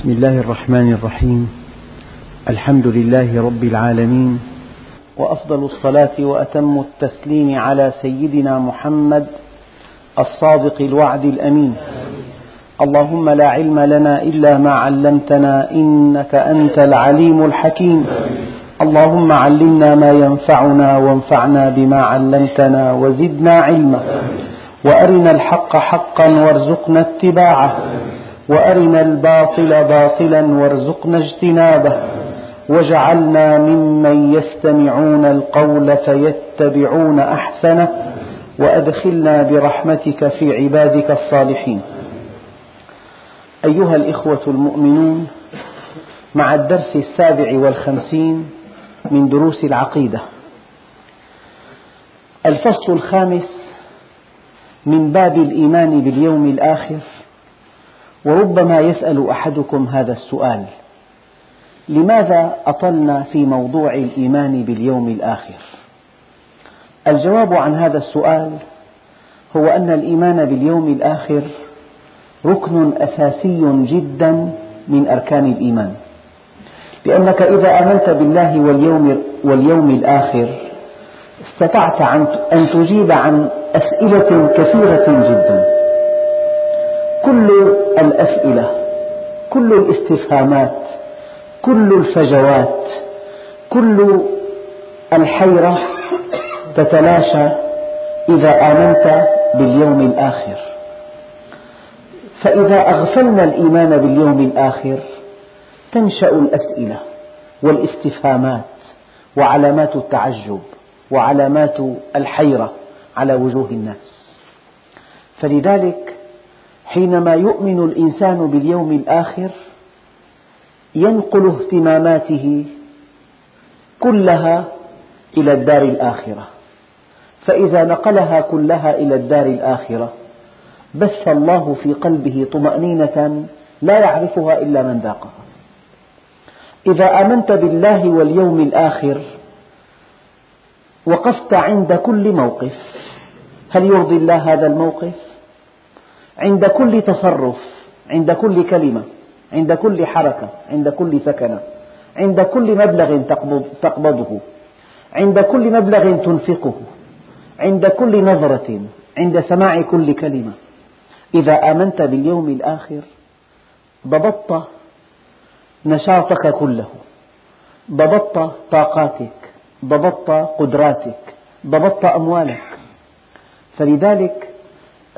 بسم الله الرحمن الرحيم. الحمد لله رب العالمين. وأفضل الصلاة وأتم التسليم على سيدنا محمد الصادق الوعد الأمين. اللهم لا علم لنا إلا ما علمتنا إنك أنت العليم الحكيم. اللهم علمنا ما ينفعنا وانفعنا بما علمتنا وزدنا علما. وأرنا الحق حقا وارزقنا اتباعه. وأرنا الباطل باطلا وارزقنا اجتنابه. واجعلنا ممن يستمعون القول فيتبعون أحسنه. وأدخلنا برحمتك في عبادك الصالحين. أيها الإخوة المؤمنون مع الدرس السابع والخمسين من دروس العقيدة. الفصل الخامس من باب الإيمان باليوم الآخر. وربما يسأل أحدكم هذا السؤال. لماذا أطلنا في موضوع الإيمان باليوم الآخر؟ الجواب عن هذا السؤال هو أن الإيمان باليوم الآخر ركن أساسي جدا من أركان الإيمان، لأنك إذا آمنت بالله واليوم, واليوم الآخر استطعت أن تجيب عن أسئلة كثيرة جدا، كل الأسئلة، كل الاستفهامات، كل الفجوات، كل الحيرة تتلاشى إذا آمنت باليوم الآخر، فإذا أغفلنا الإيمان باليوم الآخر تنشأ الأسئلة والاستفهامات وعلامات التعجب وعلامات الحيرة على وجوه الناس، فلذلك حينما يؤمن الإنسان باليوم الآخر ينقل اهتماماته كلها إلى الدار الآخرة فإذا نقلها كلها إلى الدار الآخرة بث الله في قلبه طمأنينة لا يعرفها إلا من ذاقها إذا آمنت بالله واليوم الآخر وقفت عند كل موقف هل يرضي الله هذا الموقف؟ عند كل تصرف عند كل كلمة عند كل حركة عند كل سكنة عند كل مبلغ تقبضه عند كل مبلغ تنفقه عند كل نظرة عند سماع كل كلمة. إذا آمنت باليوم الآخر ضبطت نشاطك كله ضبطت طاقاتك ضبطت قدراتك ضبطت أموالك. فلذلك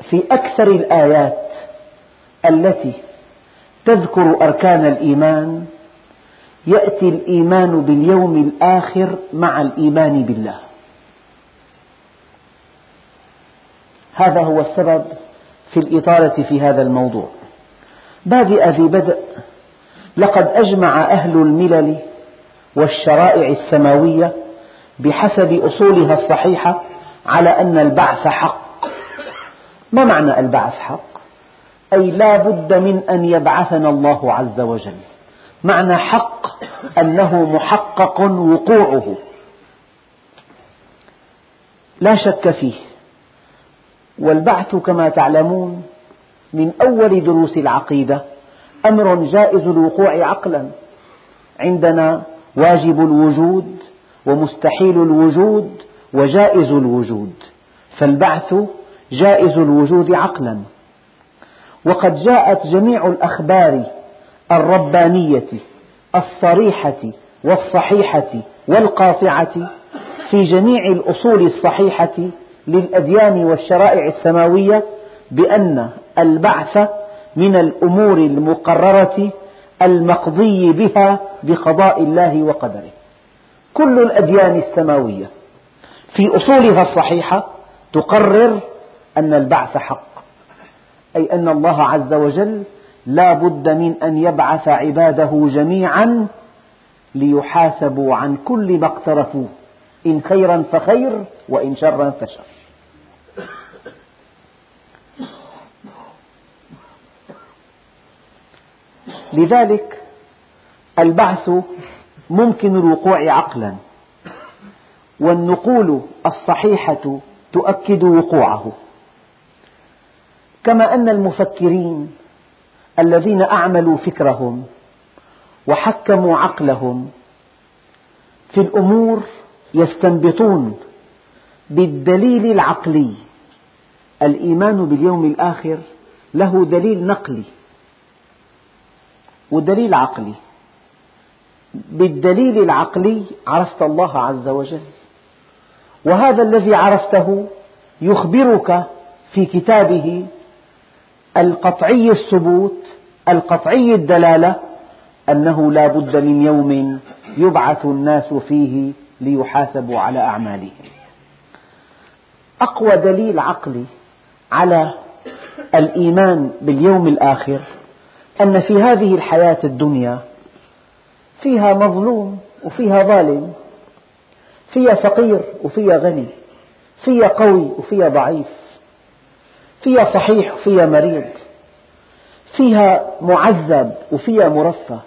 في أكثر الآيات التي تذكر أركان الإيمان يأتي الإيمان باليوم الآخر مع الإيمان بالله. هذا هو السبب في الإطالة في هذا الموضوع. بادئ ذي بدء لقد أجمع أهل الملل والشرائع السماوية بحسب أصولها الصحيحة على أن البعث حق. ما معنى البعث حق؟ أي لا بد من أن يبعثنا الله عز وجل. معنى حق أنه محقق وقوعه. لا شك فيه. والبعث كما تعلمون من أول دروس العقيدة أمر جائز الوقوع عقلا. عندنا واجب الوجود ومستحيل الوجود وجائز الوجود. فالبعث جائز الوجود عقلا. وقد جاءت جميع الأخبار الربانية الصريحة والصحيحة والقاطعة في جميع الأصول الصحيحة للأديان والشرائع السماوية بأن البعث من الأمور المقررة المقضي بها بقضاء الله وقدره. كل الأديان السماوية في أصولها الصحيحة تقرر أن البعث حق. أي أن الله عز وجل لا بد من أن يبعث عباده جميعا ليحاسبوا عن كل ما اقترفوه. إن خيرا فخير وإن شرا فشر. لذلك البعث ممكن الوقوع عقلا والنقول الصحيحة تؤكد وقوعه. كما أن المفكرين الذين أعملوا فكرهم وحكموا عقلهم في الأمور يستنبطون بالدليل العقلي. الإيمان باليوم الآخر له دليل نقلي ودليل عقلي. بالدليل العقلي عرفت الله عز وجل وهذا الذي عرفته يخبرك في كتابه القطعي الثبوت القطعي الدلالة أنه لا بد من يوم يبعث الناس فيه ليحاسبوا على أعمالهم. أقوى دليل عقلي على الإيمان باليوم الآخر أن في هذه الحياة الدنيا فيها مظلوم وفيها ظالم فيها فقير وفيها غني فيها قوي وفيها ضعيف. فيها صحيح وفيها مريض فيها معذب وفيها مرفه.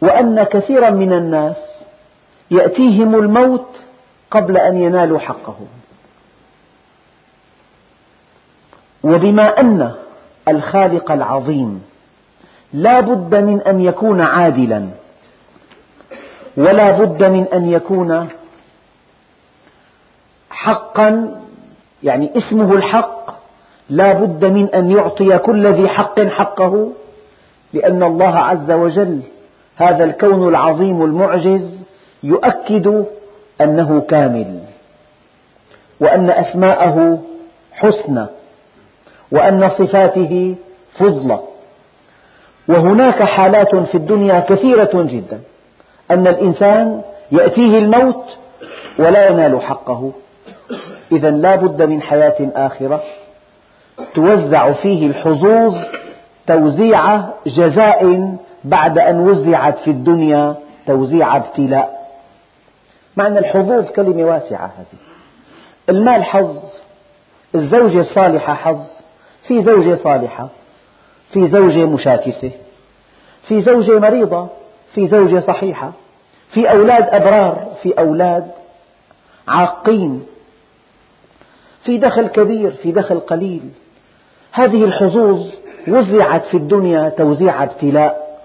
وأن كثيرا من الناس يأتيهم الموت قبل أن ينالوا حقهم. وبما أن الخالق العظيم لا بد من أن يكون عادلا ولا بد من أن يكون حقا يعني اسمه الحق لا بد من أن يعطي كل ذي حق حقه لأن الله عز وجل هذا الكون العظيم المعجز يؤكد أنه كامل وأن أسماءه حسنى وأن صفاته فضلة وهناك حالات في الدنيا كثيرة جدا أن الإنسان يأتيه الموت ولا ينال حقه. إذا لا بد من حياة آخرة توزع فيه الحظوظ توزيع جزاء بعد أن وزعت في الدنيا توزيع ابتلاء. معنى الحظوظ كلمة واسعة هذه. المال حظ الزوجة الصالحة حظ في زوجة صالحة في زوجة مشاكسة في زوجة مريضة في زوجة صحيحة في أولاد أبرار في أولاد عاقين. في دخل كبير في دخل قليل. هذه الحظوظ وزعت في الدنيا توزيع ابتلاء.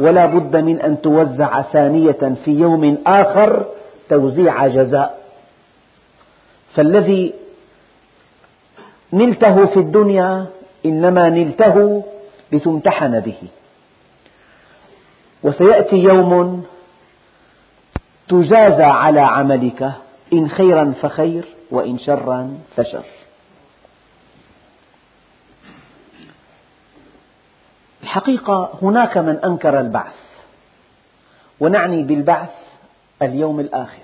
ولا بد من أن توزع ثانية في يوم آخر توزيع جزاء. فالذي نلته في الدنيا إنما نلته لتمتحن به. وسيأتي يوم تجازى على عملك إن خيرا فخير. وإن شرا فشر. الحقيقة هناك من أنكر البعث ونعني بالبعث اليوم الآخر.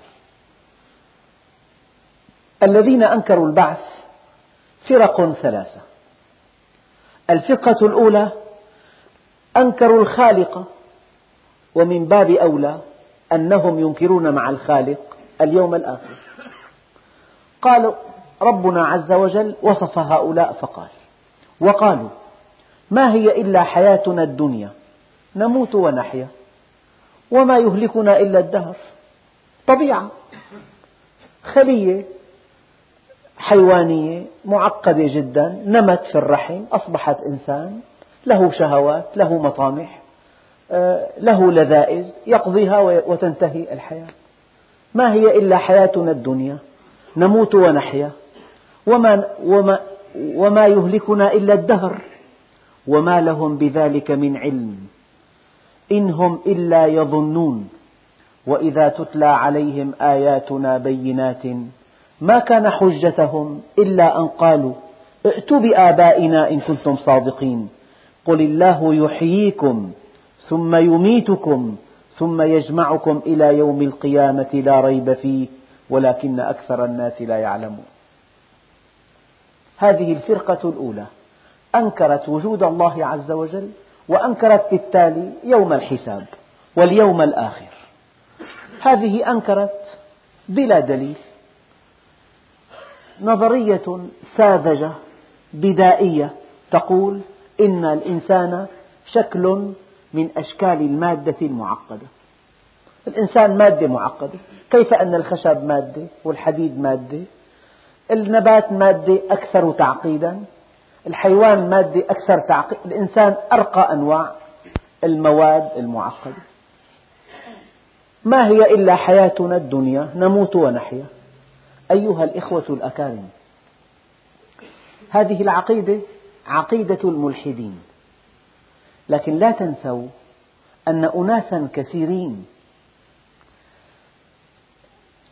الذين أنكروا البعث فرق ثلاثة. الفرقة الأولى أنكروا الخالق ومن باب أولى أنهم ينكرون مع الخالق اليوم الآخر. قالوا ربنا عز وجل وصف هؤلاء فقال وقالوا ما هي إلا حياتنا الدنيا؟ نموت ونحيا. وما يهلكنا إلا الدهر. طبيعة. خلية. حيوانية. معقدة جدا. نمت في الرحم. أصبحت إنسان. له شهوات. له مطامح. آه، له لذائذ. يقضيها وتنتهي الحياة. ما هي إلا حياتنا الدنيا؟ نموت ونحيا. وما, وما, وما يهلكنا إلا الدهر. وما لهم بذلك من علم. إن هم إلا يظنون. وإذا تتلى عليهم آياتنا بينات ما كان حجتهم إلا أن قالوا ائتوا بآبائنا إن كنتم صادقين. قل الله يحييكم ثم يميتكم ثم يجمعكم إلى يوم القيامة لا ريب فيه. ولكن أكثر الناس لا يعلمون. هذه الفرقة الأولى. أنكرت وجود الله عز وجل وأنكرت بالتالي يوم الحساب واليوم الآخر. هذه أنكرت بلا دليل. نظرية ساذجة بدائية تقول إن الإنسان شكل من أشكال المادة المعقدة. الإنسان مادة معقدة كيف أن الخشب مادة والحديد مادة النبات مادة أكثر تعقيدا. الحيوان مادة أكثر تعقيد. الإنسان أرقى أنواع المواد المعقدة. ما هي إلا حياتنا الدنيا؟ نموت ونحيا. أيها الإخوة الأكارم هذه العقيدة عقيدة الملحدين. لكن لا تنسوا أن أناسا كثيرين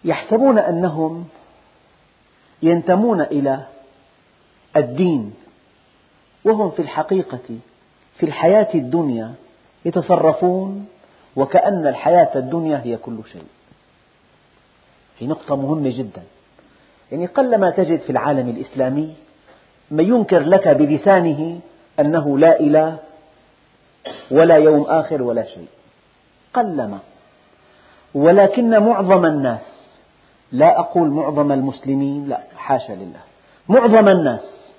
يحسبون أنهم ينتمون إلى الدين وهم في الحقيقة في الحياة الدنيا يتصرفون وكأن الحياة الدنيا هي كل شيء. في نقطة مهمة جدا. يعني قلما تجد في العالم الإسلامي من ينكر لك بلسانه أنه لا إله ولا يوم آخر ولا شيء. قلما ولكن معظم الناس لا أقول معظم المسلمين لا حاشا لله. معظم الناس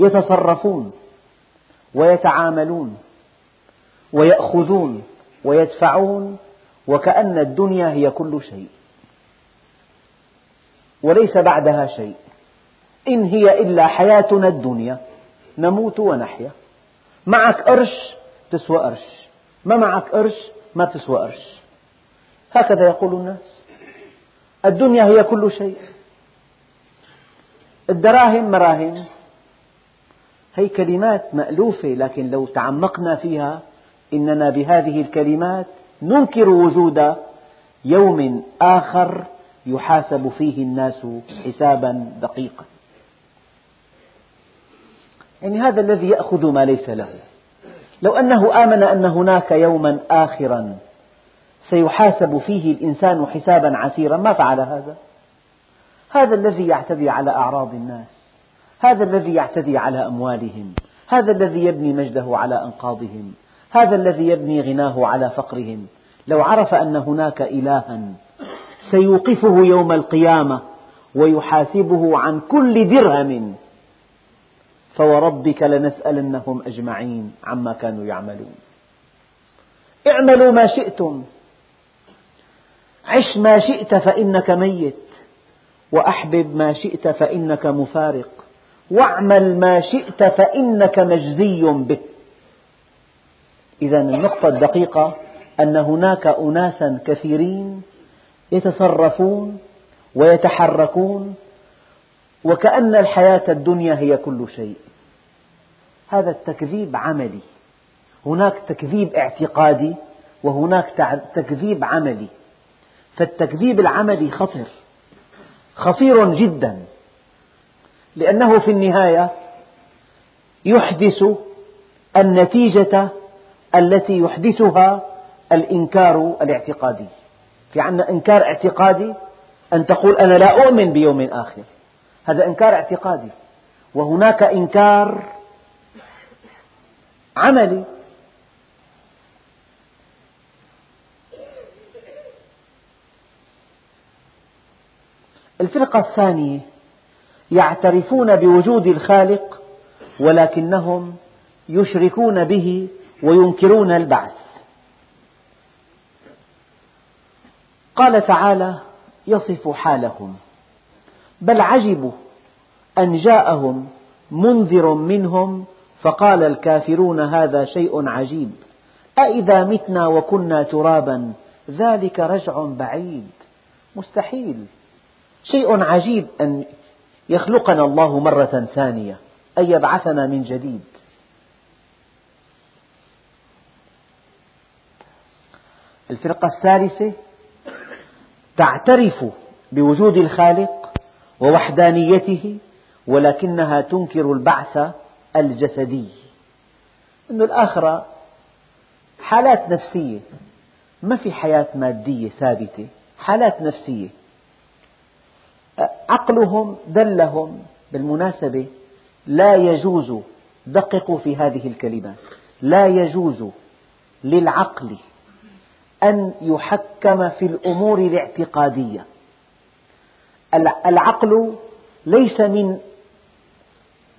يتصرفون ويتعاملون ويأخذون ويدفعون وكأن الدنيا هي كل شيء. وليس بعدها شيء. إن هي إلا حياتنا الدنيا نموت ونحيا. معك قرش تسوى قرش ما معك قرش ما تسوى قرش هكذا يقول الناس. الدنيا هي كل شيء. الدراهم مراهم. هي كلمات مألوفة لكن لو تعمقنا فيها إننا بهذه الكلمات ننكر وجود يوم آخر يحاسب فيه الناس حسابا دقيقا. يعني هذا الذي يأخذ ما ليس له. لو أنه آمن أن هناك يوما آخرا سيحاسب فيه الإنسان حسابا عسيرا. ما فعل هذا؟ هذا الذي يعتدي على أعراض الناس. هذا الذي يعتدي على أموالهم. هذا الذي يبني مجده على أنقاضهم. هذا الذي يبني غناه على فقرهم. لو عرف أن هناك إلها سيوقفه يوم القيامة ويحاسبه عن كل درهم فوربك لنسألنهم أجمعين عما كانوا يعملون. اعملوا ما شئتم. عش ما شئت فإنك ميت وأحبب ما شئت فإنك مفارق واعمل ما شئت فإنك مجزي به إذا النقطة الدقيقة أن هناك أناسا كثيرين يتصرفون ويتحركون وكأن الحياة الدنيا هي كل شيء. هذا التكذيب عملي هناك تكذيب اعتقادي وهناك تكذيب عملي. فالتكذيب العملي خطر خطير جدا لأنه في النهاية يحدث النتيجة التي يحدثها الإنكار الاعتقادي. في عندنا إنكار اعتقادي أن تقول أنا لا أؤمن بيوم آخر. هذا إنكار اعتقادي. وهناك إنكار عملي الفرقة الثانية يعترفون بوجود الخالق ولكنهم يشركون به وينكرون البعث. قال تعالى يصف حالهم. بل عجبوا أن جاءهم منذر منهم فقال الكافرون هذا شيء عجيب. أإذا متنا وكنا ترابا ذلك رجع بعيد. مستحيل. شيء عجيب أن يخلقنا الله مرة ثانية أن يبعثنا من جديد. الفرقة الثالثة تعترف بوجود الخالق ووحدانيته ولكنها تنكر البعث الجسدي. أن الآخرة حالات نفسية ما في حياة مادية ثابتة حالات نفسية. عقلهم دلهم. بالمناسبة لا يجوز دققوا في هذه الكلمات لا يجوز للعقل أن يحكم في الأمور الاعتقادية. العقل ليس من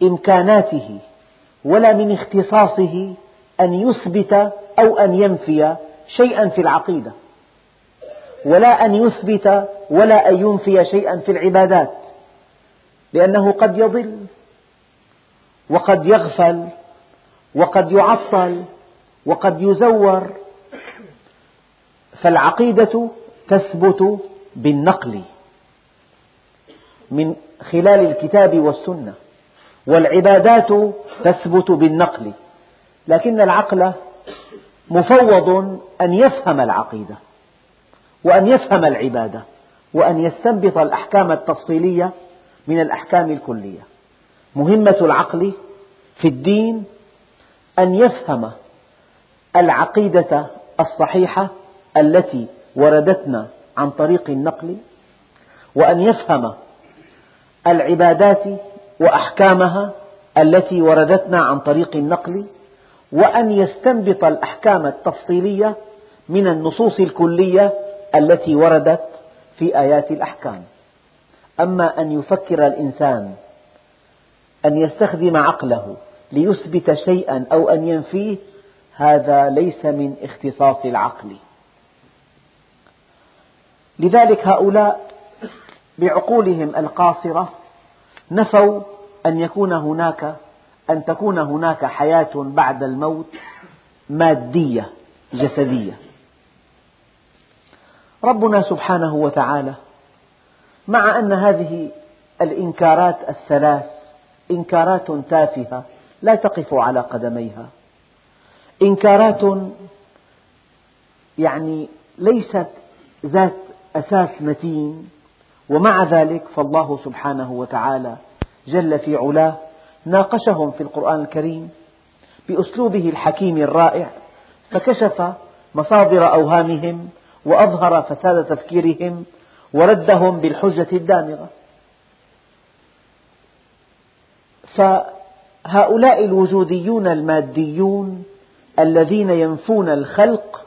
إمكاناته ولا من اختصاصه أن يثبت أو أن ينفي شيئا في العقيدة. ولا أن يثبت ولا أن ينفي شيئا في العبادات لأنه قد يضل وقد يغفل وقد يعطل وقد يزور. فالعقيدة تثبت بالنقل من خلال الكتاب والسنة والعبادات تثبت بالنقل. لكن العقل مفوض أن يفهم العقيدة. وأن يفهم العبادة وأن يستنبط الأحكام التفصيلية من الأحكام الكلية. مهمة العقل في الدين أن يفهم العقيدة الصحيحة التي وردتنا عن طريق النقل وأن يفهم العبادات وأحكامها التي وردتنا عن طريق النقل وأن يستنبط الأحكام التفصيلية من النصوص الكلية التي وردت في آيات الأحكام. أما أن يفكر الإنسان أن يستخدم عقله ليثبت شيئا أو أن ينفيه هذا ليس من اختصاص العقل. لذلك هؤلاء بعقولهم القاصرة نفوا أن يكون هناك أن تكون هناك حياة بعد الموت مادية جسدية. ربنا سبحانه وتعالى مع أن هذه الإنكارات الثلاث إنكارات تافهة لا تقف على قدميها. إنكارات يعني ليست ذات أساس متين ومع ذلك فالله سبحانه وتعالى جل في علاه ناقشهم في القرآن الكريم بأسلوبه الحكيم الرائع فكشف مصادر أوهامهم وأظهر فساد تفكيرهم وردهم بالحجة الدامغة فهؤلاء الوجوديون الماديون الذين ينفون الخلق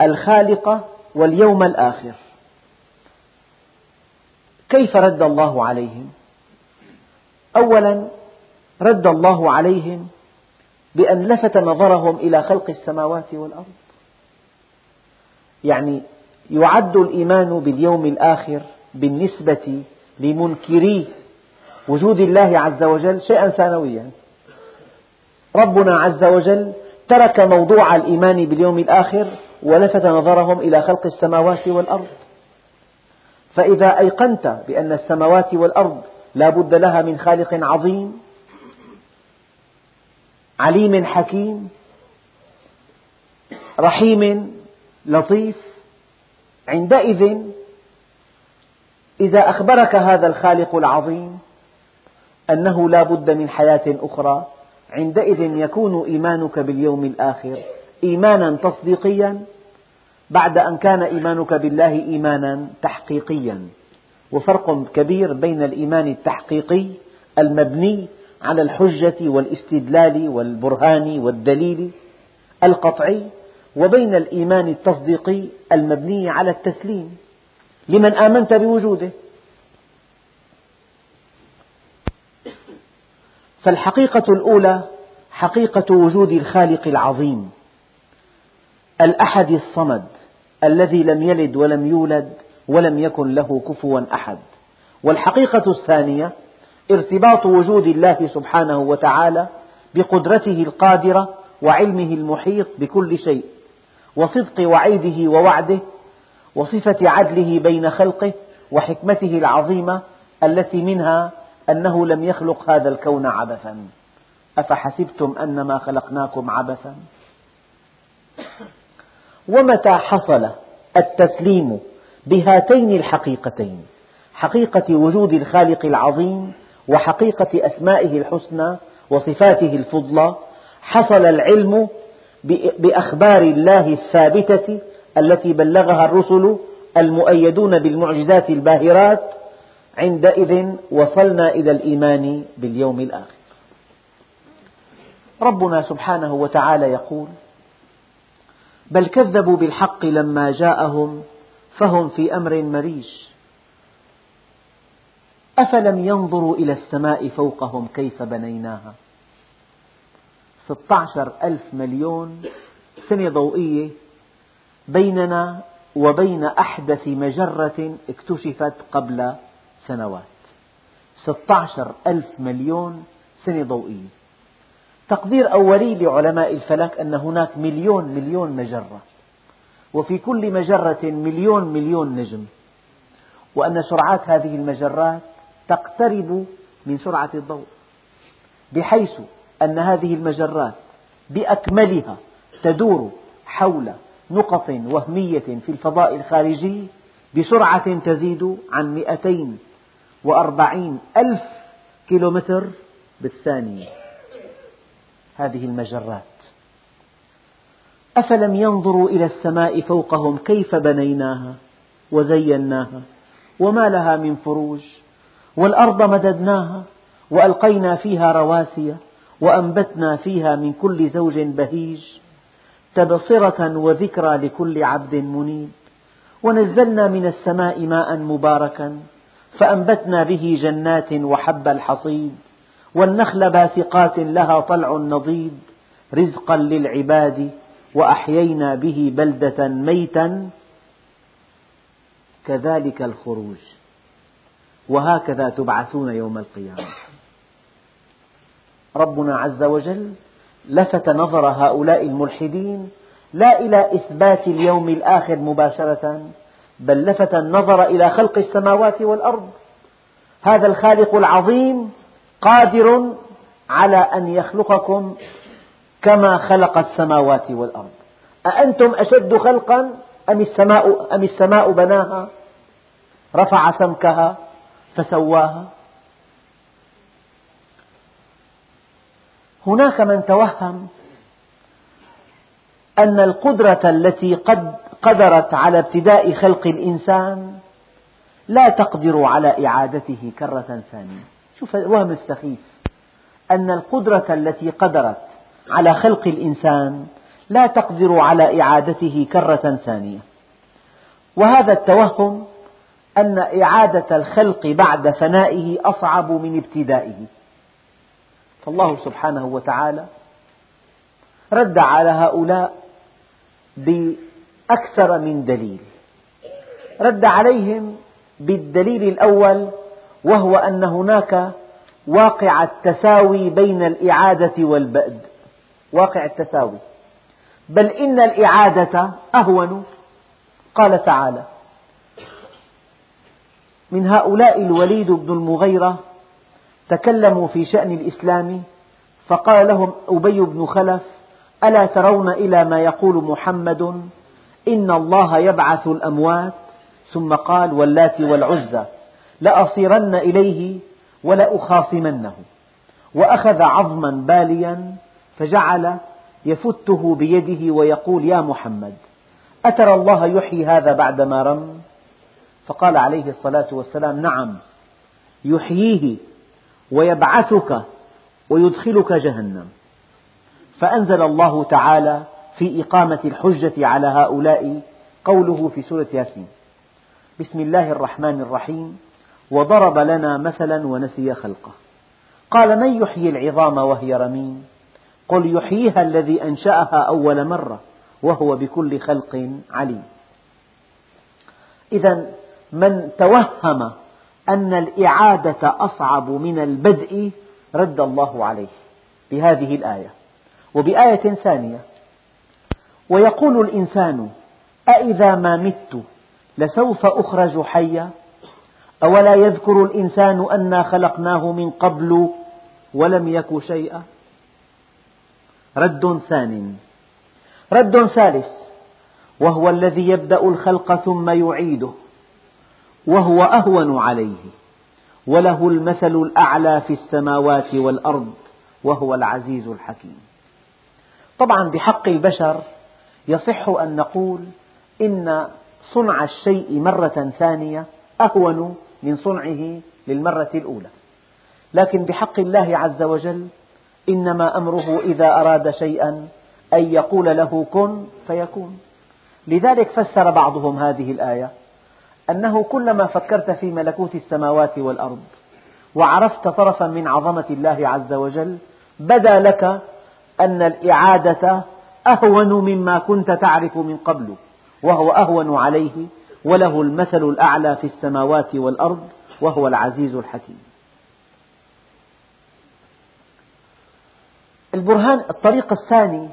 الخالق واليوم الآخر كيف رد الله عليهم؟ أولا رد الله عليهم بأن لفت نظرهم إلى خلق السماوات والأرض يعني يعد الإيمان باليوم الآخر بالنسبة لمنكري وجود الله عز وجل شيئا ثانويا. ربنا عز وجل ترك موضوع الإيمان باليوم الآخر ولفت نظرهم إلى خلق السماوات والأرض. فإذا أيقنت بأن السماوات والأرض لا بد لها من خالق عظيم عليم حكيم رحيم لطيف عندئذ إذا أخبرك هذا الخالق العظيم أنه لا بد من حياة أخرى عندئذ يكون إيمانك باليوم الآخر إيمانا تصديقيا بعد أن كان إيمانك بالله إيمانا تحقيقيا. وفرق كبير بين الإيمان التحقيقي المبني على الحجة والاستدلال والبرهان والدليل القطعي وبين الإيمان التصديقي المبني على التسليم. لمن آمنت بوجوده. فالحقيقة الأولى حقيقة وجود الخالق العظيم. الأحد الصمد الذي لم يلد ولم يولد ولم يكن له كفوا أحد. والحقيقة الثانية ارتباط وجود الله سبحانه وتعالى بقدرته القادرة وعلمه المحيط بكل شيء. وصدق وعيده ووعده وصفة عدله بين خلقه وحكمته العظيمة التي منها أنه لم يخلق هذا الكون عبثا. أفحسبتم أنما خلقناكم عبثا؟ ومتى حصل التسليم بهاتين الحقيقتين؟ حقيقة وجود الخالق العظيم وحقيقة أسمائه الحسنى وصفاته الفضلى حصل العلم بأخبار الله الثابتة التي بلغها الرسل المؤيدون بالمعجزات الباهرات عندئذ وصلنا إلى الإيمان باليوم الآخر. ربنا سبحانه وتعالى يقول بل كذبوا بالحق لما جاءهم فهم في أمر مريج. أفلم ينظروا إلى السماء فوقهم كيف بنيناها؟ 16 ألف مليون سنة ضوئية بيننا وبين أحدث مجرة اكتشفت قبل سنوات. 16 ألف مليون سنة ضوئية. تقدير أولي لعلماء الفلك أن هناك مليون مليون مجرة وفي كل مجرة مليون مليون نجم وأن سرعات هذه المجرات تقترب من سرعة الضوء بحيث أن هذه المجرات بأكملها تدور حول نقط وهمية في الفضاء الخارجي بسرعة تزيد عن 240 ألف كيلومتر بالثانية. هذه المجرات. أفلم ينظروا إلى السماء فوقهم كيف بنيناها وزيناها وما لها من فروج والأرض مددناها وألقينا فيها رواسي وأنبتنا فيها من كل زوج بهيج تبصرة وذكرى لكل عبد منيب. ونزلنا من السماء ماء مباركا فأنبتنا به جنات وحب الحصيد. والنخل باسقات لها طلع نضيد رزقا للعباد وأحيينا به بلدة ميتا كذلك الخروج. وهكذا تبعثون يوم القيامة. ربنا عز وجل لفت نظر هؤلاء الملحدين لا إلى إثبات اليوم الآخر مباشرة بل لفت النظر إلى خلق السماوات والأرض. هذا الخالق العظيم قادر على أن يخلقكم كما خلق السماوات والأرض. أأنتم أشد خلقا أم السماء, أم السماء بناها؟ رفع سمكها فسواها. هناك من توهم أن القدرة التي قد قدرت على ابتداء خلق الإنسان لا تقدر على إعادته كرة ثانية. شوف الوهم السخيف. أن القدرة التي قدرت على خلق الإنسان لا تقدر على إعادته كرة ثانية. وهذا التوهم أن إعادة الخلق بعد فنائه أصعب من ابتدائه. فالله سبحانه وتعالى رد على هؤلاء بأكثر من دليل. رد عليهم بالدليل الأول وهو أن هناك واقع التساوي بين الإعادة والبأد. واقع التساوي. بل إن الإعادة أهون. قال تعالى من هؤلاء الوليد بن المغيرة تكلموا في شأن الإسلام فقال لهم أبي بن خلف ألا ترون إلى ما يقول محمد؟ إن الله يبعث الأموات. ثم قال واللات والعزى لأصيرن إليه ولأخاصمنه. وأخذ عظما باليا فجعل يفته بيده ويقول يا محمد أترى الله يحيي هذا بعدما رم؟ فقال عليه الصلاة والسلام نعم يحييه. ويبعثك ويدخلك جهنم. فأنزل الله تعالى في إقامة الحجة على هؤلاء قوله في سورة ياسين بسم الله الرحمن الرحيم وضرب لنا مثلا ونسي خلقه. قال من يحيي العظام وهي رميم؟ قل يحييها الذي أنشأها أول مرة وهو بكل خلق عليم. إذا من توهم أن الإعادة أصعب من البدء رد الله عليه بهذه الآية. وبآية ثانية ويقول الإنسان أإذا ما مت لسوف أخرج حيا؟ أولا يذكر الإنسان أنا خلقناه من قبل ولم يك شيئا؟ رد ثان رد ثالث وهو الذي يبدأ الخلق ثم يعيده. وهو أهون عليه. وله المثل الأعلى في السماوات والأرض وهو العزيز الحكيم. طبعا بحق البشر يصح أن نقول إن صنع الشيء مرة ثانية أهون من صنعه للمرة الأولى. لكن بحق الله عز وجل إنما أمره إذا أراد شيئا أن يقول له كن فيكون. لذلك فسر بعضهم هذه الآية أنه كلما فكرت في ملكوت السماوات والأرض وعرفت طرفا من عظمة الله عز وجل بدا لك أن الإعادة أهون مما كنت تعرف من قبل وهو أهون عليه وله المثل الأعلى في السماوات والأرض وهو العزيز الحكيم. البرهان الطريق الثاني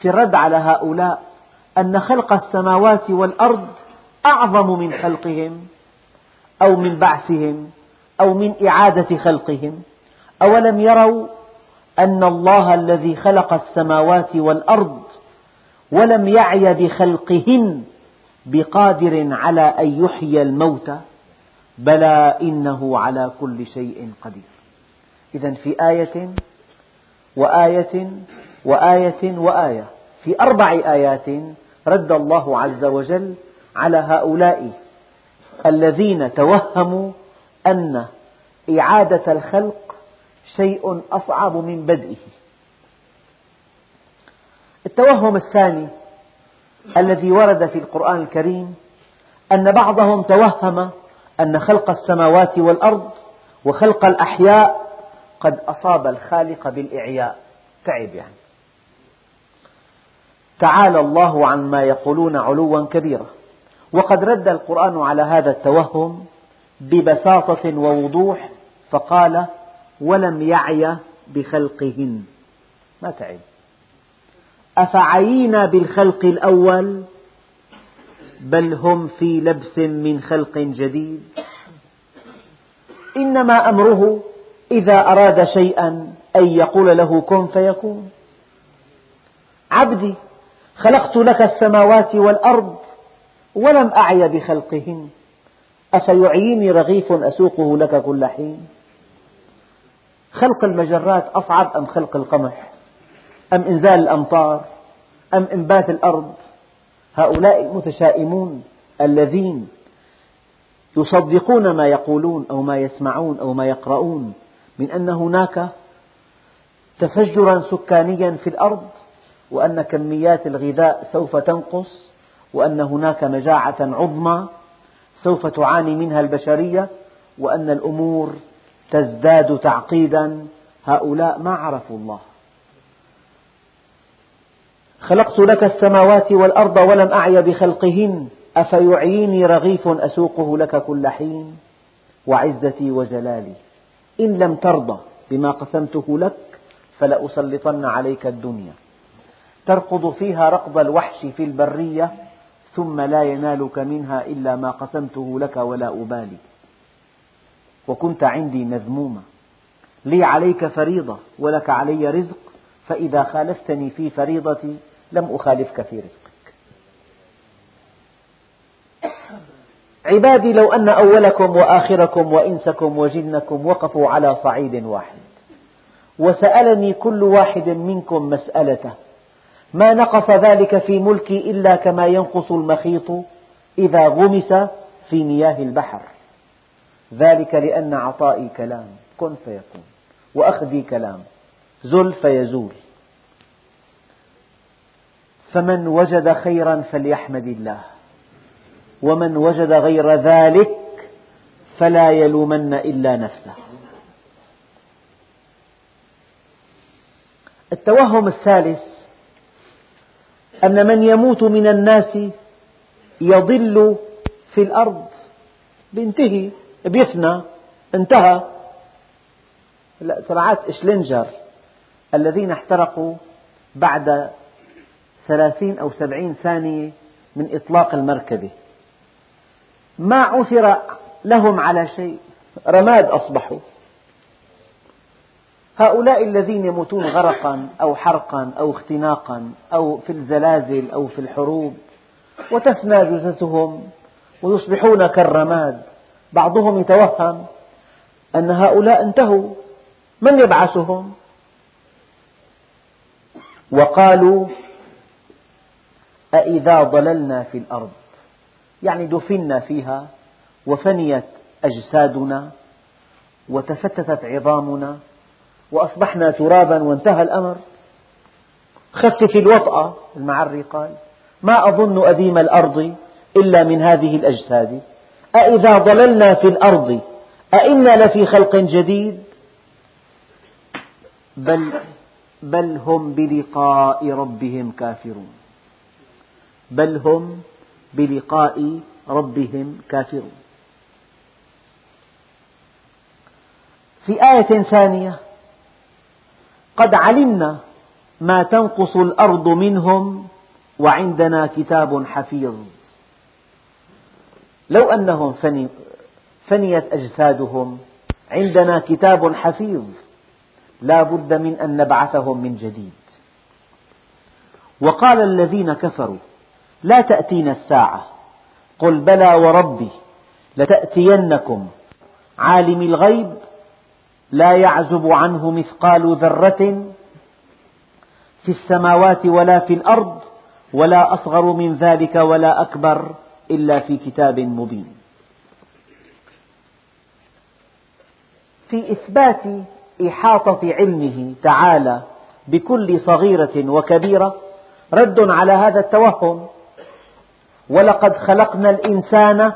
في الرد على هؤلاء أن خلق السماوات والأرض أعظم من خلقهم أو من بعثهم أو من إعادة خلقهم. أولم يروا أن الله الذي خلق السماوات والأرض ولم يعي بخلقهن بقادر على أن يحيي الموتى بلى إنه على كل شيء قدير. إذا في آية وآية وآية وآية في أربع آيات رد الله عز وجل على هؤلاء الذين توهموا أن إعادة الخلق شيء أصعب من بدئه. التوهم الثاني الذي ورد في القرآن الكريم أن بعضهم توهم أن خلق السماوات والأرض وخلق الأحياء قد أصاب الخالق بالإعياء. تعب يعني. تعالى الله عما يقولون علوا كبيرا. وقد رد القرآن على هذا التوهم ببساطة ووضوح فقال ولم يعي بخلقهن. ما تعب أفعينا بالخلق الأول بل هم في لبس من خلق جديد؟ إنما أمره إذا أراد شيئا أن يقول له كن فيكون. عبدي خلقت لك السماوات والأرض ولم أعي بخلقهن أفيعيني رغيف أسوقه لك كل حين. خلق المجرات أصعب أم خلق القمح؟ أم إنزال الأمطار؟ أم إنبات الأرض؟ هؤلاء المتشائمون الذين يصدقون ما يقولون أو ما يسمعون أو ما يقرؤون من أن هناك تفجرا سكانيا في الأرض وأن كميات الغذاء سوف تنقص. وأن هناك مجاعة عظمى سوف تعاني منها البشرية وأن الأمور تزداد تعقيدا. هؤلاء ما عرفوا الله. خلقت لك السماوات والأرض ولم أعي بخلقهن أفيعيني رغيف أسوقه لك كل حين. وعزتي وجلالي إن لم ترضى بما قسمته لك فلأسلطن عليك الدنيا. تركض فيها ركض الوحش في البرية ثم لا ينالك منها إلا ما قسمته لك ولا أبالي. وكنت عندي مذموما لي عليك فريضة ولك علي رزق فإذا خالفتني في فريضتي لم أخالفك في رزقك. عبادي لو أن أولكم وآخركم وإنسكم وجنكم وقفوا على صعيد واحد. وسألني كل واحد منكم مسألته ما نقص ذلك في ملكي إلا كما ينقص المخيط إذا غمس في مياه البحر. ذلك لأن عطائي كلام. كن فيكون. وأخذي كلام. زل فيزول. فمن وجد خيرا فليحمد الله. ومن وجد غير ذلك فلا يلومن إلا نفسه. التوهم الثالث أن من يموت من الناس يضل في الأرض. بينتهي بيفنى انتهى. تبعات إشلنجر الذين احترقوا بعد ثلاثين أو سبعين ثانية من إطلاق المركبة. ما عثر لهم على شيء. رماد أصبحوا. هؤلاء الذين يموتون غرقا أو حرقا أو اختناقا أو في الزلازل أو في الحروب وتفنى جثثهم ويصبحون كالرماد. بعضهم يتوهم أن هؤلاء انتهوا. من يبعثهم؟ وقالوا أإذا ضللنا في الأرض؟ يعني دفنا فيها وفنيت أجسادنا وتفتتت عظامنا. وأصبحنا ترابا وانتهى الأمر. خفف الوطأة المعري قال ما أظن أديم الأرض إلا من هذه الأجساد. أإذا ضللنا في الأرض أئنا لفي خلق جديد؟ بل, بل هم بلقاء ربهم كافرون. بل هم بلقاء ربهم كافرون. في آية ثانية قد علمنا ما تنقص الأرض منهم وعندنا كتاب حفيظ. لو أنهم فنيت أجسادهم عندنا كتاب حفيظ. لا بد من أن نبعثهم من جديد. وقال الذين كفروا لا تأتينا الساعة. قل بلى وربي لتأتينكم عالم الغيب لا يعزب عنه مثقال ذرة في السماوات ولا في الأرض ولا أصغر من ذلك ولا أكبر إلا في كتاب مبين. في إثبات إحاطة علمه تعالى بكل صغيرة وكبيرة رد على هذا التوهم ولقد خلقنا الإنسان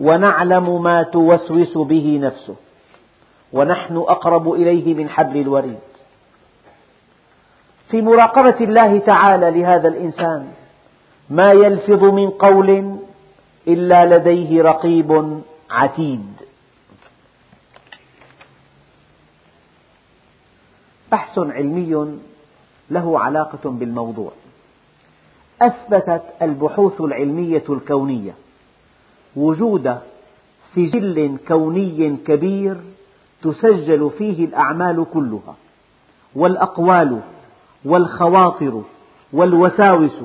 ونعلم ما توسوس به نفسه. ونحن أقرب إليه من حبل الوريد. في مراقبة الله تعالى لهذا الإنسان ما يلفظ من قول إلا لديه رقيب عتيد. بحث علمي له علاقة بالموضوع. أثبتت البحوث العلمية الكونية وجود سجل كوني كبير تسجل فيه الأعمال كلها والأقوال والخواطر والوساوس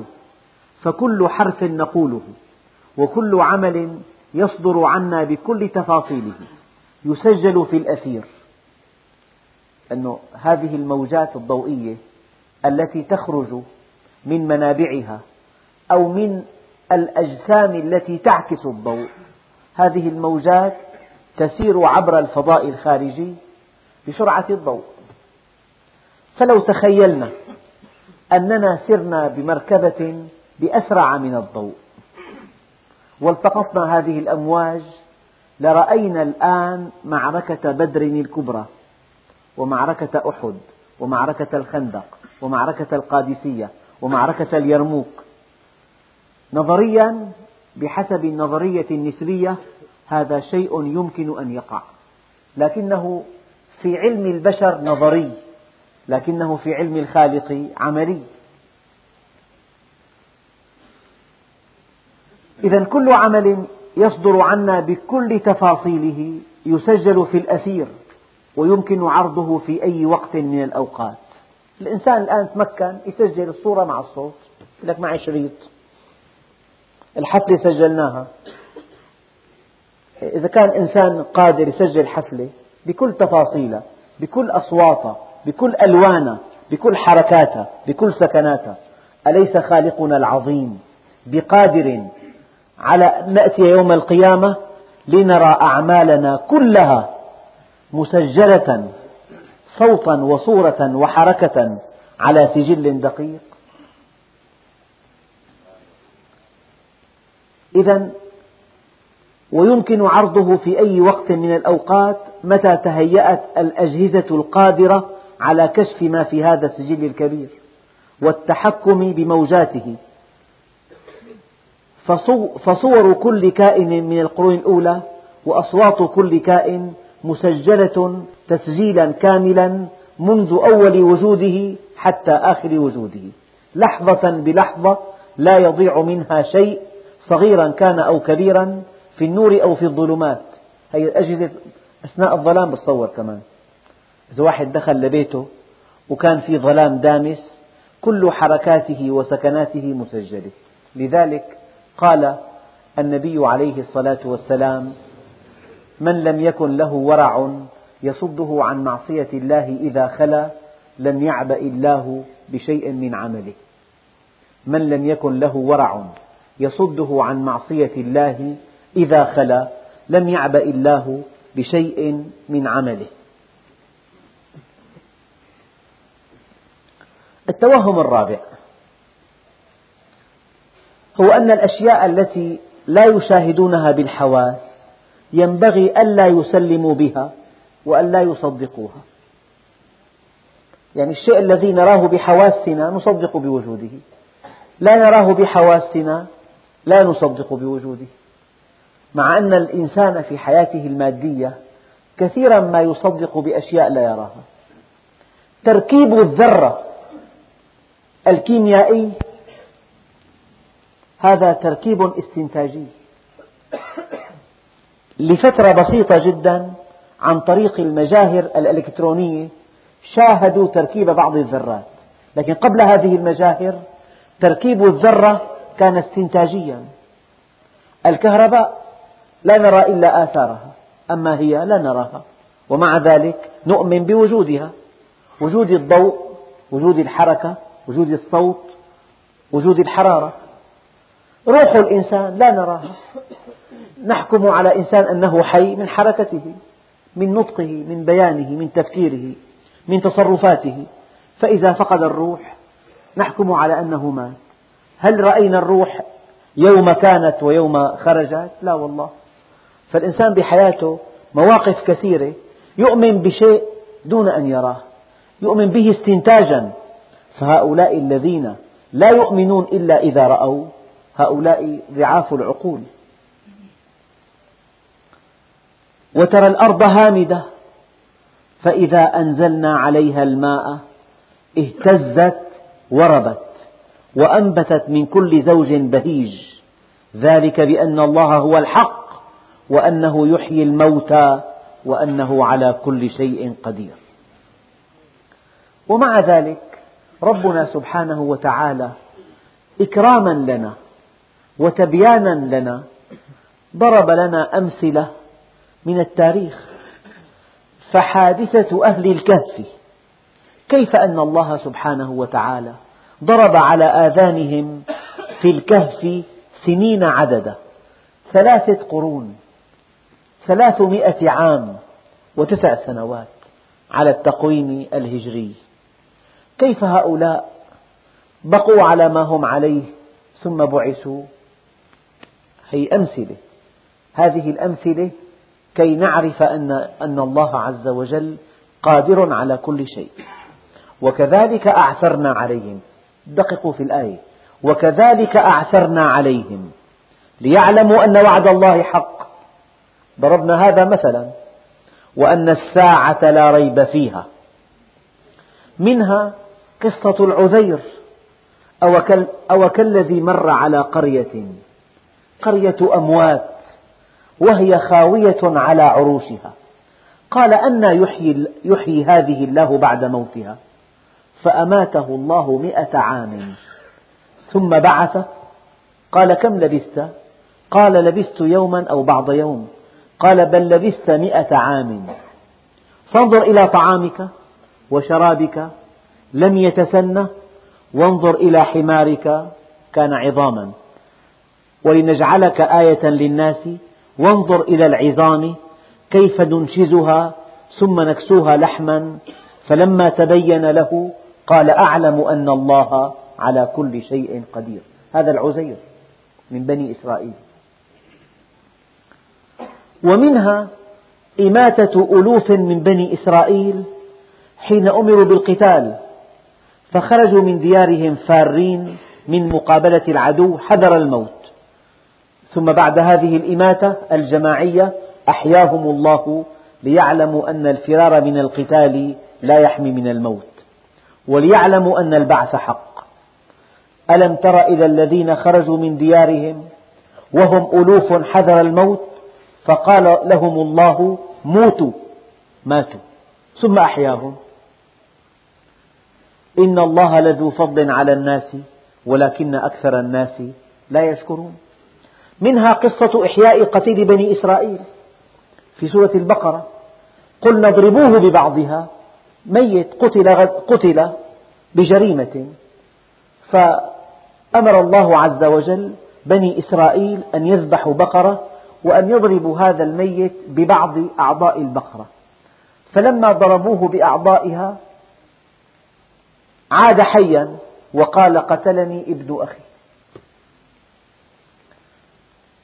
فكل حرف نقوله وكل عمل يصدر عنا بكل تفاصيله يسجل في الأثير. أن هذه الموجات الضوئية التي تخرج من منابعها أو من الأجسام التي تعكس الضوء هذه الموجات تسير عبر الفضاء الخارجي بسرعة الضوء. فلو تخيلنا أننا سرنا بمركبة بأسرع من الضوء. والتقطنا هذه الأمواج لرأينا الآن معركة بدر الكبرى ومعركة أحد ومعركة الخندق ومعركة القادسية ومعركة اليرموك. نظريا بحسب النظرية النسبية هذا شيء يمكن أن يقع. لكنه في علم البشر نظري. لكنه في علم الخالق عملي. إذا كل عمل يصدر عنا بكل تفاصيله يسجل في الأثير ويمكن عرضه في أي وقت من الأوقات. الإنسان الآن تمكن يسجل الصورة مع الصوت. يقول لك معي شريط. الحفلة سجلناها. إذا كان إنسان قادر يسجل حفلة بكل تفاصيلها بكل أصواتها بكل ألوانها بكل حركاتها بكل سكناتها أليس خالقنا العظيم بقادر على أن نأتي يوم القيامة لنرى أعمالنا كلها مسجلة صوتا وصورة وحركة على سجل دقيق؟ إذا ويمكن عرضه في أي وقت من الأوقات متى تهيأت الأجهزة القادرة على كشف ما في هذا السجل الكبير والتحكم بموجاته. فصور كل كائن من القرون الأولى وأصوات كل كائن مسجلة تسجيلا كاملا منذ أول وجوده حتى آخر وجوده. لحظة بلحظة لا يضيع منها شيء صغيرا كان أو كبيرا في النور أو في الظلمات. هي الأجهزة أثناء الظلام بتصور كمان. إذا واحد دخل لبيته وكان في ظلام دامس كل حركاته وسكناته مسجلة. لذلك قال النبي عليه الصلاة والسلام من لم يكن له ورع يصده عن معصية الله إذا خلا لم يعبأ الله بشيء من عمله. من لم يكن له ورع يصده عن معصية الله إذا خلا لم يعبأ الله بشيء من عمله. التوهم الرابع هو أن الأشياء التي لا يشاهدونها بالحواس ينبغي ألا يسلموا بها وألا يصدقوها. يعني الشيء الذي نراه بحواسنا نصدق بوجوده. لا نراه بحواسنا لا نصدق بوجوده. مع أن الإنسان في حياته المادية كثيرا ما يصدق بأشياء لا يراها. تركيب الذرة الكيميائي هذا تركيب استنتاجي لفترة بسيطة جدا عن طريق المجاهر الإلكترونية شاهدوا تركيب بعض الذرات. لكن قبل هذه المجاهر تركيب الذرة كان استنتاجيا. الكهرباء لا نرى إلا آثارها. أما هي لا نراها. ومع ذلك نؤمن بوجودها. وجود الضوء وجود الحركة وجود الصوت وجود الحرارة. روح الإنسان لا نراها. نحكم على إنسان أنه حي من حركته من نطقه من بيانه من تفكيره من تصرفاته. فإذا فقد الروح نحكم على أنه مات. هل رأينا الروح يوم كانت ويوم خرجت؟ لا والله. فالإنسان بحياته مواقف كثيرة يؤمن بشيء دون أن يراه يؤمن به استنتاجا. فهؤلاء الذين لا يؤمنون إلا إذا رأوا هؤلاء ضعاف العقول. وترى الأرض هامدة فإذا أنزلنا عليها الماء اهتزت وربت وأنبتت من كل زوج بهيج. ذلك بأن الله هو الحق. وأنه يحيي الموتى وأنه على كل شيء قدير. ومع ذلك ربنا سبحانه وتعالى إكراما لنا وتبيانا لنا ضرب لنا أمثلة من التاريخ. فحادثة أهل الكهف كيف أن الله سبحانه وتعالى ضرب على آذانهم في الكهف سنين عددا ثلاثة قرون. ثلاثمائة عام وتسع سنوات على التقويم الهجري. كيف هؤلاء؟ بقوا على ما هم عليه ثم بعثوا. هي أمثلة. هذه الأمثلة كي نعرف أن, أن الله عز وجل قادر على كل شيء. وكذلك أعثرنا عليهم. دققوا في الآية. وكذلك أعثرنا عليهم. ليعلموا أن وعد الله حق. ضربنا هذا مثلا وأن الساعة لا ريب فيها. منها قصة العذير أو كالذي مر على قرية قرية أموات وهي خاوية على عروشها. قال أنى يحيي, يحيي هذه الله بعد موتها. فأماته الله مئة عام. ثم بعثه. قال كم لبثت؟ قال لبثت يوما أو بعض يوم. قال بل لبثت مئة عام. فانظر إلى طعامك وشرابك لم يتسنى وانظر إلى حمارك كان عظاما. ولنجعلك آية للناس وانظر إلى العظام كيف ننشزها ثم نكسوها لحما. فلما تبين له قال أعلم أن الله على كل شيء قدير. هذا العزير من بني إسرائيل. ومنها إماتة ألوف من بني إسرائيل حين أمروا بالقتال فخرجوا من ديارهم فارين من مقابلة العدو حذر الموت. ثم بعد هذه الإماتة الجماعية أحياهم الله ليعلموا أن الفرار من القتال لا يحمي من الموت وليعلموا أن البعث حق. ألم تر إلى الذين خرجوا من ديارهم وهم ألوف حذر الموت؟ فقال لهم الله موتوا ماتوا ثم أحياهم. إن الله لذو فضل على الناس ولكن أكثر الناس لا يشكرون. منها قصة إحياء قتيل بني إسرائيل. في سورة البقرة قلنا اضربوه ببعضها ميت قتل, قتل بجريمة. فأمر الله عز وجل بني إسرائيل أن يذبحوا بقرة وأن يضربوا هذا الميت ببعض أعضاء البقرة. فلما ضربوه بأعضائها عاد حيا وقال قتلني ابن أخي.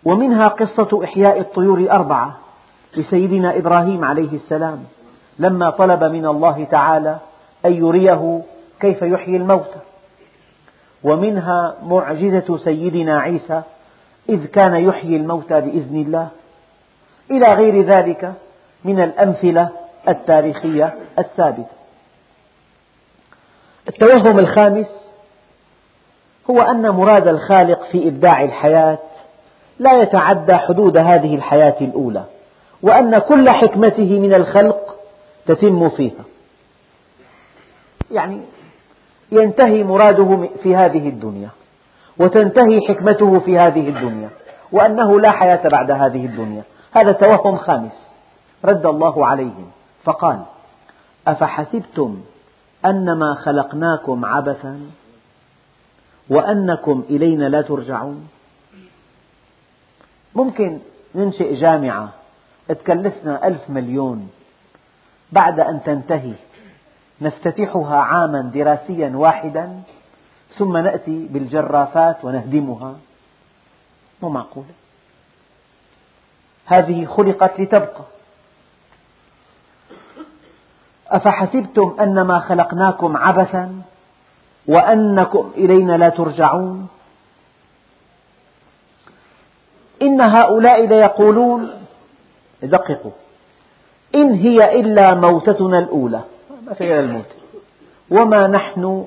ومنها قصة إحياء الطيور أربعة لسيدنا إبراهيم عليه السلام لما طلب من الله تعالى أن يريه كيف يحيي الموتى. ومنها معجزة سيدنا عيسى إذ كان يحيي الموتى بإذن الله. إلى غير ذلك من الأمثلة التاريخية الثابتة. التوهم الخامس هو أن مراد الخالق في إبداع الحياة لا يتعدى حدود هذه الحياة الأولى وأن كل حكمته من الخلق تتم فيها. يعني ينتهي مراده في هذه الدنيا. وتنتهي حكمته في هذه الدنيا وأنه لا حياة بعد هذه الدنيا. هذا توهم خامس. رد الله عليهم. فقال أفحسبتم أنما خلقناكم عبثا وأنكم إلينا لا ترجعون؟ ممكن ننشئ جامعة تكلفنا ألف مليون بعد أن تنتهي نفتتحها عاما دراسيا واحدا؟ ثم نأتي بالجرافات ونهدمها. مو معقول. هذه خلقت لتبقى. أفحسبتم أنما خلقناكم عبثا وأنكم إلينا لا ترجعون؟ إن هؤلاء ليقولون دققوا. إن هي إلا موتتنا الأولى. ما في غير الموت. وما نحن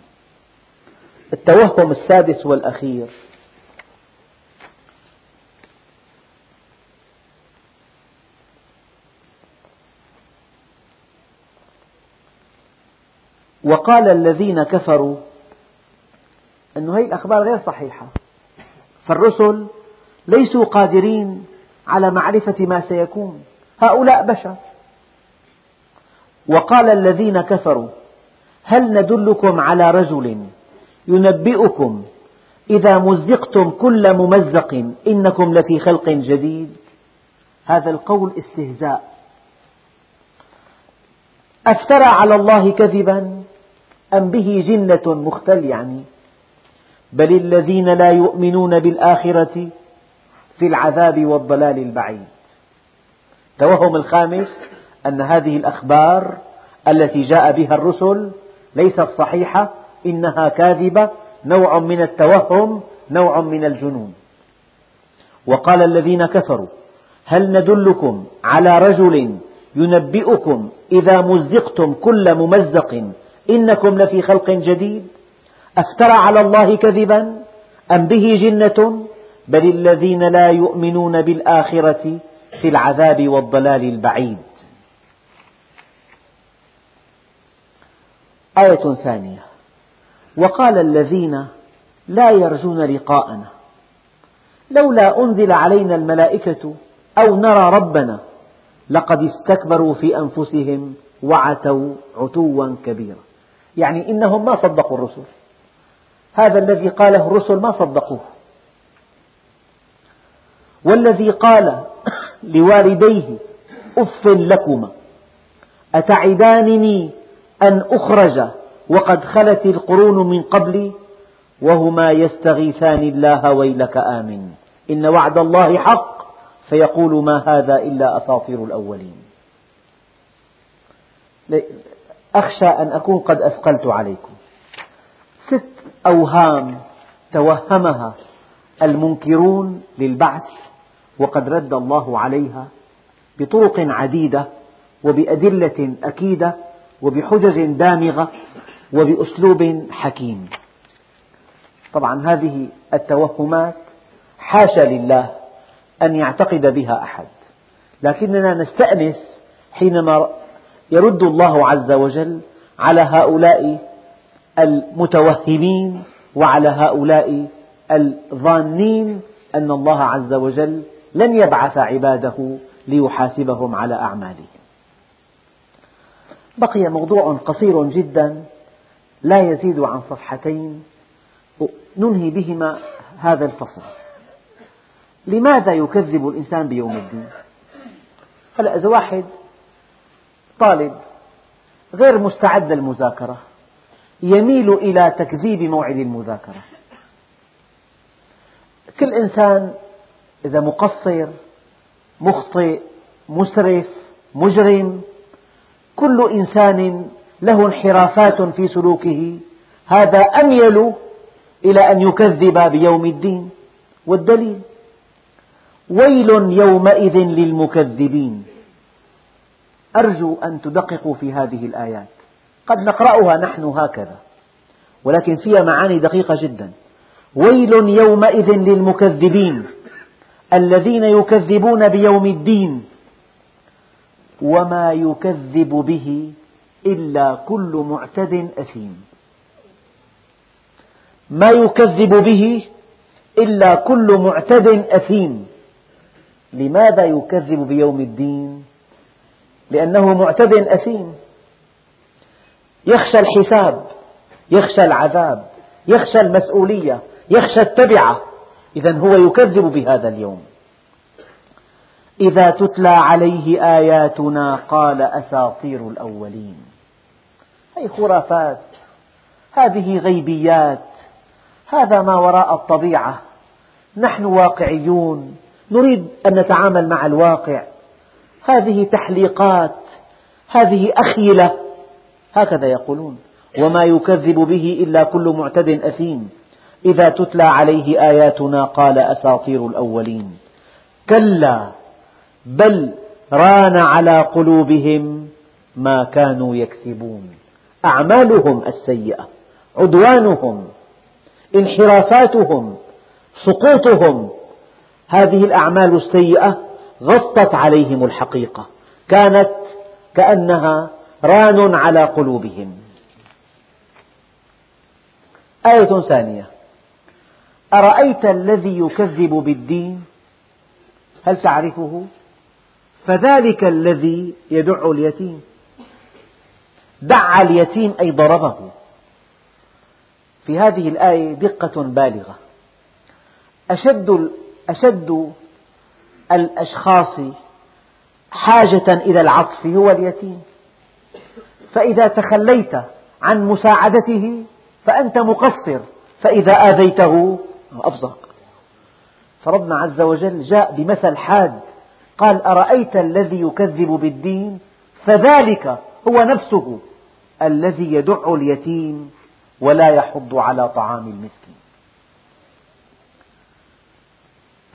التوهم السادس والأخير. وقال الذين كفروا أن هذه الأخبار غير صحيحة. فالرسل ليسوا قادرين على معرفة ما سيكون. هؤلاء بشر. وقال الذين كفروا هل ندلكم على رجل ينبئكم. إذا مزقتم كل ممزق إنكم لفي خلق جديد. هذا القول استهزاء. أفترى على الله كذبا؟ أم به جنة مختل يعني؟ بل الذين لا يؤمنون بالآخرة في العذاب والضلال البعيد. التوهم الخامس أن هذه الأخبار التي جاء بها الرسل ليست صحيحة إنها كاذبة نوع من التوهم نوع من الجنون. وقال الذين كفروا هل ندلكم على رجل ينبئكم إذا مزقتم كل ممزق؟ إنكم لفي خلق جديد. أفترى على الله كذبا؟ أم به جنة؟ بل الذين لا يؤمنون بالآخرة في العذاب والضلال البعيد. آية ثانية. وقال الذين لا يرجون لقاءنا لولا أنزل علينا الملائكة أو نرى ربنا لقد استكبروا في أنفسهم وعتوا عتوا كبيرا. يعني إنهم ما صدقوا الرسل. هذا الذي قاله الرسل ما صدقوه. والذي قال لوالديه أف لكما أتعدانني أن أخرج وقد خلت القرون من قبلي وهما يستغيثان الله ويلك آمن. إن وعد الله حق فيقول ما هذا إلا أساطير الأولين. أخشى أن أكون قد أثقلت عليكم. ست أوهام توهمها المنكرون للبعث وقد رد الله عليها بطرق عديدة وبأدلة أكيدة وبحجج دامغة وبأسلوب حكيم. طبعا هذه التوهمات حاشا لله أن يعتقد بها أحد. لكننا نستأنس حينما يرد الله عز وجل على هؤلاء المتوهمين وعلى هؤلاء الظانين أن الله عز وجل لن يبعث عباده ليحاسبهم على أعمالهم. بقي موضوع قصير جدا لا يزيد عن صفحتين. ننهي بهما هذا الفصل. لماذا يكذب الإنسان بيوم الدين؟ هلأ إذا واحد طالب غير مستعد للمذاكرة يميل إلى تكذيب موعد المذاكرة. كل إنسان إذا مقصر مخطئ مسرف مجرم كل إنسان له انحرافات في سلوكه. هذا أميل إلى أن يكذب بيوم الدين. والدليل ويل يومئذ للمكذبين. أرجو أن تدققوا في هذه الآيات. قد نقرأها نحن هكذا ولكن فيها معاني دقيقة جدا. ويل يومئذ للمكذبين الذين يكذبون بيوم الدين وما يكذب به إلا كل معتد أثيم. ما يكذب به إلا كل معتد أثيم. لماذا يكذب بيوم الدين؟ لأنه معتد أثيم. يخشى الحساب يخشى العذاب يخشى المسؤولية يخشى التبعة. إذا هو يكذب بهذا اليوم. إذا تتلى عليه آياتنا قال أساطير الأولين. هذه خرافات هذه غيبيات هذا ما وراء الطبيعة. نحن واقعيون نريد أن نتعامل مع الواقع. هذه تحليقات هذه أخيلة. هكذا يقولون. وما يكذب به إلا كل معتد أثيم. إذا تتلى عليه آياتنا قال أساطير الأولين. كلا بل ران على قلوبهم ما كانوا يكسبون. أعمالهم السيئة عدوانهم انحرافاتهم سقوطهم هذه الأعمال السيئة غطت عليهم الحقيقة كانت كأنها ران على قلوبهم. آية ثانية. أرأيت الذي يكذب بالدين؟ هل تعرفه؟ فذلك الذي يدع اليتيم. دع اليتيم أي ضربه. في هذه الآية دقة بالغة. أشد, أشد الأشخاص حاجة إلى العطف هو اليتيم. فإذا تخليت عن مساعدته فأنت مقصر فإذا آذيته أفظع فربنا عز وجل جاء بمثل حاد قال أرأيت الذي يكذب بالدين؟ فذلك هو نفسه. الذي يدع اليتيم ولا يحض على طعام المسكين.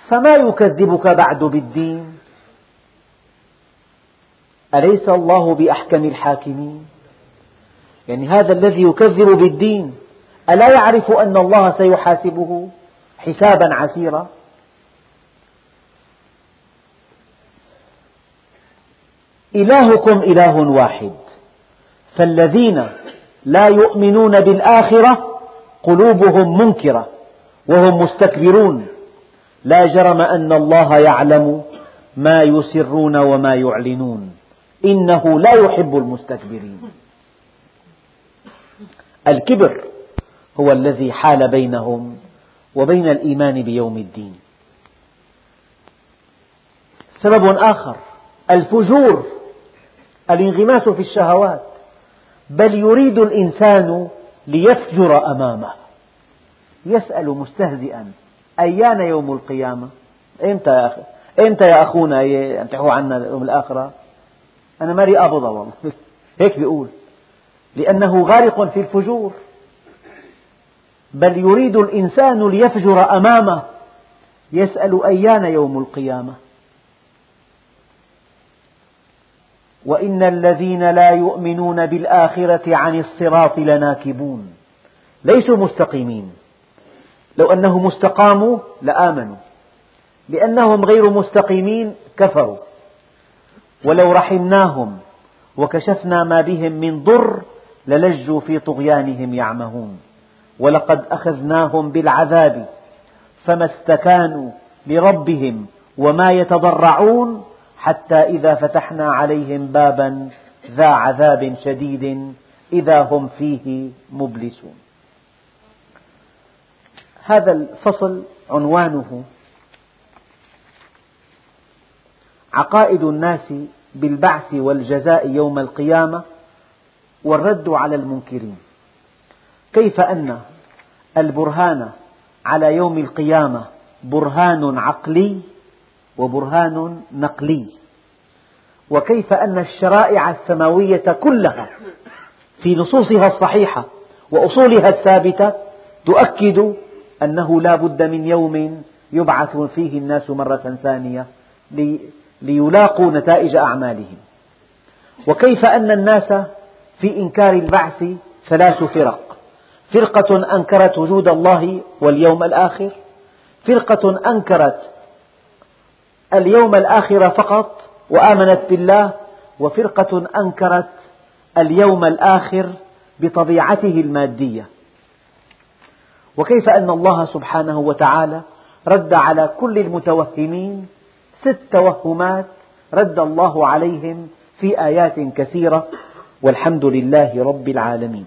فما يكذبك بعد بالدين؟ أليس الله بأحكم الحاكمين؟ يعني هذا الذي يكذب بالدين ألا يعرف أن الله سيحاسبه حسابا عسيرا؟ إلهكم إله واحد. فالذين لا يؤمنون بالآخرة قلوبهم منكرة وهم مستكبرون. لا جرم أن الله يعلم ما يسرون وما يعلنون. إنه لا يحب المستكبرين. الكبر هو الذي حال بينهم وبين الإيمان بيوم الدين. سبب آخر الفجور الانغماس في الشهوات. بل يريد الإنسان ليفجر أمامه. يسأل مستهزئا أيان يوم القيامة؟ إمتى يا أخي؟ إمتى يا أخونا ينتحوا عنا يوم الآخرة؟ أنا مالي أبضى والله هيك بيقول. لأنه غارق في الفجور. بل يريد الإنسان ليفجر أمامه. يسأل أيان يوم القيامة؟ وإن الذين لا يؤمنون بالآخرة عن الصراط لناكبون. ليسوا مستقيمين. لو أنهم استقاموا لآمنوا. لأنهم غير مستقيمين كفروا. ولو رحمناهم وكشفنا ما بهم من ضر للجوا في طغيانهم يعمهون. ولقد أخذناهم بالعذاب فما استكانوا لربهم وما يتضرعون حتى إذا فتحنا عليهم بابا ذا عذاب شديد إذا هم فيه مبلسون. هذا الفصل عنوانه عقائد الناس بالبعث والجزاء يوم القيامة والرد على المنكرين. كيف أن البرهان على يوم القيامة برهان عقلي وبرهان نقلي. وكيف أن الشرائع السماوية كلها في نصوصها الصحيحة وأصولها الثابتة تؤكد أنه لا بد من يوم يبعث فيه الناس مرة ثانية ليلاقوا نتائج أعمالهم. وكيف أن الناس في إنكار البعث ثلاث فرق. فرقة أنكرت وجود الله واليوم الآخر فرقة أنكرت اليوم الآخر فقط وآمنت بالله وفرقة أنكرت اليوم الآخر بطبيعته المادية. وكيف أن الله سبحانه وتعالى رد على كل المتوهمين ست توهمات رد الله عليهم في آيات كثيرة والحمد لله رب العالمين.